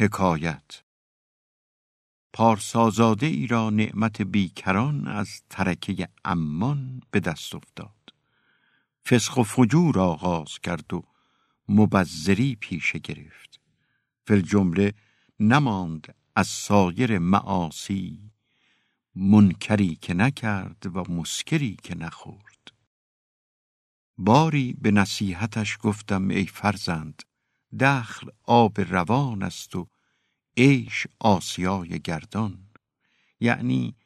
حکایت. پارسازاده ای را نعمت بیکران از ترکه امان به دست افتاد. فسخ و فجور آغاز کرد و مبذری پیشه گرفت. فل جمله نماند از سایر معاصی منکری که نکرد و مسکری که نخورد. باری به نصیحتش گفتم ای فرزند دخل آب روان است و عیش آسیای گردان. یعنی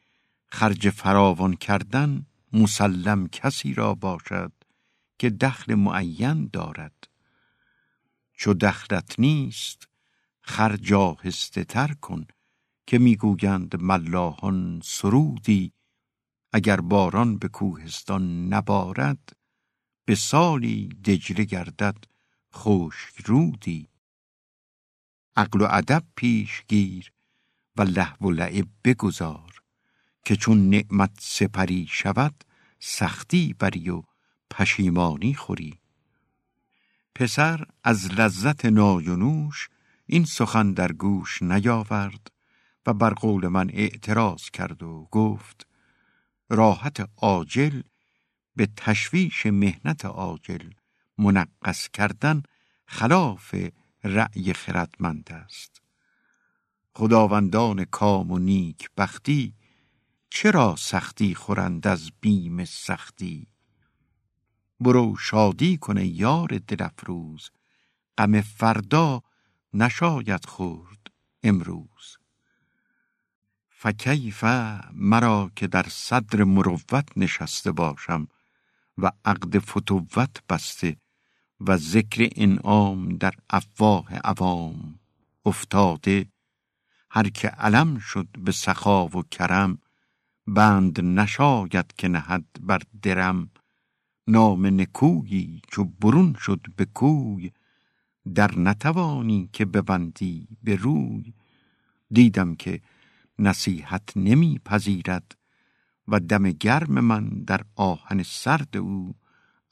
خرج فراوان کردن مسلم کسی را باشد که دخل معین دارد. چو دخلت نیست خرج آهسته تر کن که می‌گویند ملاحان سرودی. اگر باران به کوهستان نبارد به سالی دجله گردد خشک رودی عقل و ادب پیش گیر و لهو و لعب بگذار که چون نعمت سپری شود سختی بری و پشیمانی خوری. پسر از لذت ناینوش این سخن در گوش نیاورد و بر قول من اعتراض کرد و گفت راحت عاجل به تشویش مهنت عاجل منقص کردن خلاف رأی خردمند است. خداوندان کام و نیک بختی چرا سختی خورند از بیم سختی؟ برو شادی کنه یار دل افروز غم فردا نشاید خورد امروز. فکیف مرا که در صدر مروت نشسته باشم. و عقد فتوت بسته و ذکر انعام در افواه عوام افتاده. هر که علم شد به سخا و کرم بند نشاید که نهد بر درم. نام نکویی چو برون شد به کوی در نتوانی که ببندی به روی. دیدم که نصیحت نمی پذیرد و دم گرم من در آهن سرد او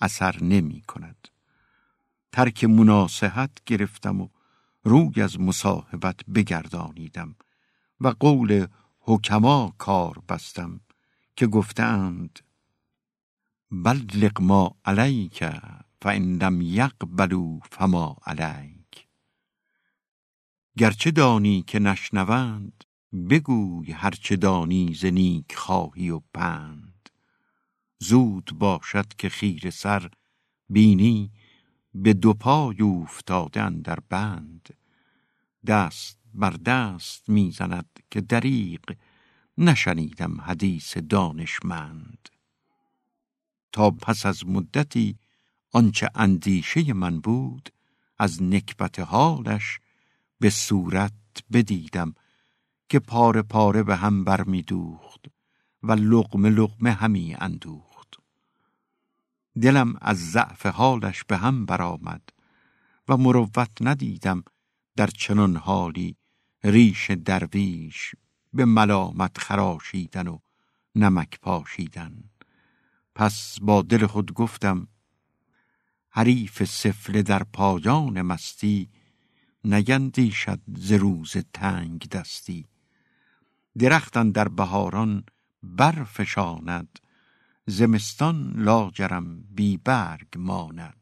اثر نمی کند. ترک مناسحت گرفتم و روی از مصاحبت بگردانیدم و قول حکما کار بستم که گفتند بلغ ما علیک فان لم یقبلوا فما علیک. گرچه دانی که نشنوند بگوی هرچه دانی ز نیک خواهی و پند زود باشد که خیر سر بینی به دو پای افتادن در بند. دست بر دست می‌زند که دریق نشنیدم حدیث دانشمند. تا پس از مدتی آنچه اندیشه من بود از نکبت حالش به صورت بدیدم. که پاره پاره به هم بر می دوخت و لقمه لقمه همی اندوخت. دلم از ضعف حالش به هم برآمد و مروت ندیدم در چنان حالی ریش درویش به ملامت خراشیدن و نمک پاشیدن. پس با دل خود گفتم حریف سفله در پایان مستی نگندیشد ز روز تنگ دستی درختان در بهاران برفشاند زمستان لاجرم بی برگ ماند.